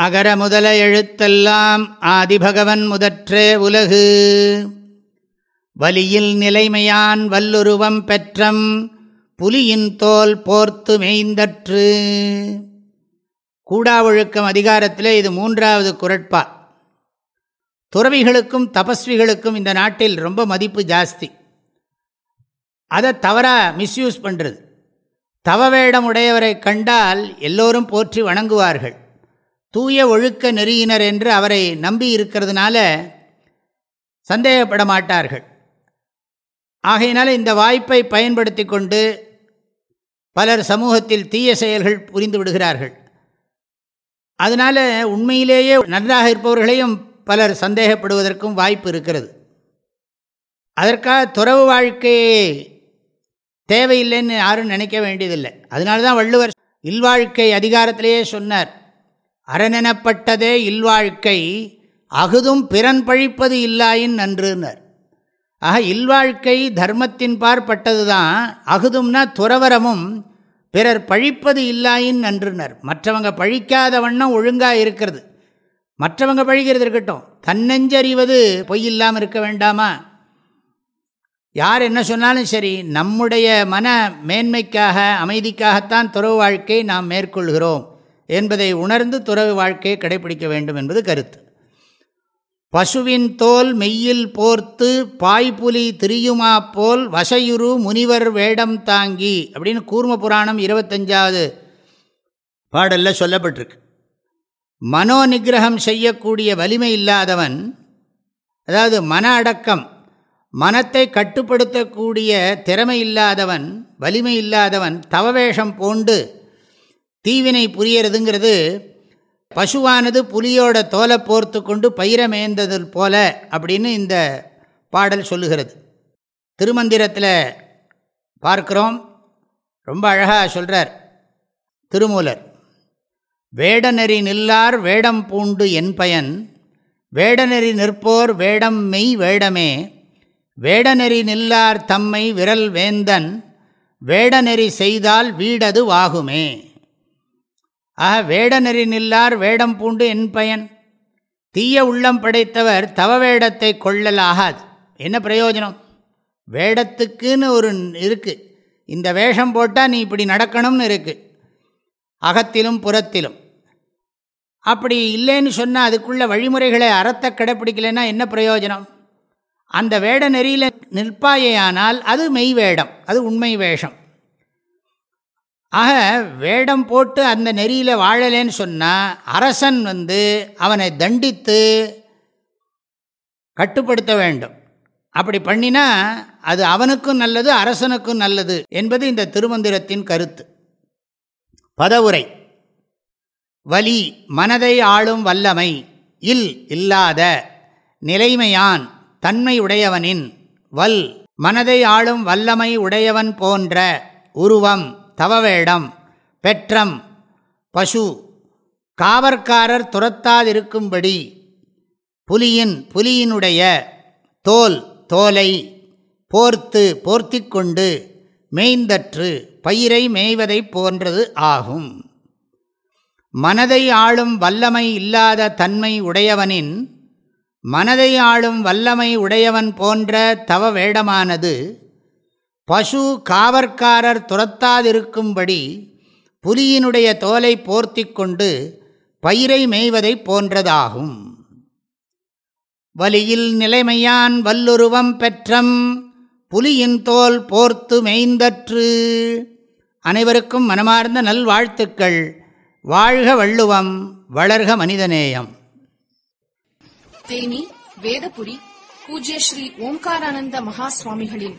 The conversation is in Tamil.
அகர முதல எழுத்தெல்லாம் ஆதிபகவன் முதற்றே உலகு. வலியில் நிலைமையான் வல்லுருவம் பெற்றம் புலியின் தோல் போர்த்து மெய்ந்தற்று. கூடாவொழுக்கம் அதிகாரத்திலே இது மூன்றாவது குரட்பா. துறவிகளுக்கும் தபஸ்விகளுக்கும் இந்த நாட்டில் ரொம்ப மதிப்பு ஜாஸ்தி. அதை தவறாக மிஸ்யூஸ் பண்ணுறது தவவேடம் உடையவரை கண்டால் எல்லோரும் போற்றி வணங்குவார்கள். தூய ஒழுக்க நெறியினர் என்று அவரை நம்பி இருக்கிறதுனால சந்தேகப்பட மாட்டார்கள் ஆகையினால இந்த வாய்ப்பை பயன்படுத்தி கொண்டு பலர் சமூகத்தில் தீய செயல்கள் புரிந்து விடுகிறார்கள். அதனால் உண்மையிலேயே நன்றாக இருப்பவர்களையும் பலர் சந்தேகப்படுவதற்கும் வாய்ப்பு இருக்கிறது. அதற்காக துறவு வாழ்க்கையே தேவையில்லைன்னு யாரும் நினைக்க வேண்டியதில்லை. அதனால தான் வள்ளுவர் இல்வாழ்க்கை அதிகாரத்திலேயே சொன்னார். அறனெனப்பட்டதே இல்வாழ்க்கை அகுதும் பிறன் பழிப்பது இல்லாயின் நன்றுனர். ஆக இல்வாழ்க்கை தர்மத்தின் பார்ப்பட்டது தான் அகுதும்னா துறவரமும் பிறர் பழிப்பது இல்லாயின் நன்றுனர். மற்றவங்க பழிக்காத வண்ணம் ஒழுங்காக இருக்கிறது. மற்றவங்க பழிக்கிறது இருக்கட்டும் தன்னெஞ்சறிவது பொய் இல்லாமல் இருக்க வேண்டாமா? யார் என்ன சொன்னாலும் சரி நம்முடைய மன மேன்மைக்காக அமைதிக்காகத்தான் துறவு வாழ்க்கை நாம் மேற்கொள்கிறோம். என்பதை உணர்ந்து துறவு வாழ்க்கையை கடைபிடிக்க வேண்டும் என்பது கருத்து. பசுவின் தோல் மெய்யில் போர்த்து பாய்புலி திரியுமா போல் வசையுரு முனிவர் வேடம் தாங்கி அப்படின்னு கூர்ம புராணம் இருபத்தஞ்சாவது பாடலில் சொல்லப்பட்டிருக்கு. மனோ நிகிரகம் செய்யக்கூடிய வலிமை இல்லாதவன் அதாவது மன அடக்கம் மனத்தை கட்டுப்படுத்தக்கூடிய திறமை இல்லாதவன் வலிமை இல்லாதவன் தவவேஷம் போண்டு தீவினை புரியறதுங்கிறது பசுவானது புலியோட தோலை போர்த்து கொண்டு பயிர மேய்ந்தது போல அப்படின்னு இந்த பாடல் சொல்லுகிறது. திருமந்திரத்தில் பார்க்குறோம். ரொம்ப அழகாக சொல்கிறார் திருமூலர். வேடநெறி நில்லார் வேடம் பூண்டு என் பயன். வேடநெறி நிற்போர் வேடம் மெய் வேடமே. வேடநெறி நில்லார் தம்மை விரல் வேந்தன். வேடநெறி செய்தால் வீடது வாகுமே. ஆக வேடநெறி நில்லார் வேடம் பூண்டு என் பயன். தீய உள்ளம் படைத்தவர் தவ வேடத்தை கொள்ளல் ஆகாது என்ன பிரயோஜனம்? வேடத்துக்குன்னு ஒரு இருக்குது இந்த வேஷம் போட்டால் நீ இப்படி நடக்கணும்னு இருக்குது அகத்திலும் புறத்திலும். அப்படி இல்லைன்னு சொன்னால் அதுக்குள்ள வழிமுறைகளை அறத்தை கடைப்பிடிக்கலைன்னா என்ன பிரயோஜனம்? அந்த வேட நெறியில் நிற்பாயேயானால் அது மெய் வேடம் அது உண்மை வேஷம். ஆக வேடம் போட்டு அந்த நெறியில் வாழலேன்னு சொன்னால் அரசன் வந்து அவனை தண்டித்து கட்டுப்படுத்த வேண்டும். அப்படி பண்ணினா அது அவனுக்கும் நல்லது அரசனுக்கும் நல்லது என்பது இந்த திருமந்திரத்தின் கருத்து. பதவுரை. வலி மனதை ஆளும் வல்லமை இல் இல்லாத நிலைமையான் தன்மை உடையவனின் வல் மனதை ஆளும் வல்லமை உடையவன் போன்ற உருவம் தவவேடம் பெற்றம் பசு காவற்காரர் துரத்தாதிருக்கும்படி புலியின் புலியினுடைய தோல் தோலை போர்த்து போர்த்தி கொண்டு மேய்ந்தற்று பயிரை மேய்வதைப் போன்றது ஆகும். மனதை ஆளும் வல்லமை இல்லாத தன்மை உடையவனின் மனதை ஆளும் வல்லமை உடையவன் போன்ற தவ வேடமானது பசு காவற்காரர் துரத்தாதிருக்கும்படி புலியினுடைய தோலை போர்த்தி கொண்டு பயிரை மேய்வதை போன்றதாகும். வலியில் நிலைமையான் வல்லுருவம் பெற்றம் புலியின் தோல் போர்த்து மெய்ந்தற்று. அனைவருக்கும் மனமார்ந்த நல்வாழ்த்துக்கள். வாழ்க வள்ளுவம் வளர்க மனிதநேயம். தேனி வேதபுரி பூஜ்ய ஸ்ரீ ஓம்காரானந்த மகா சுவாமிகளின்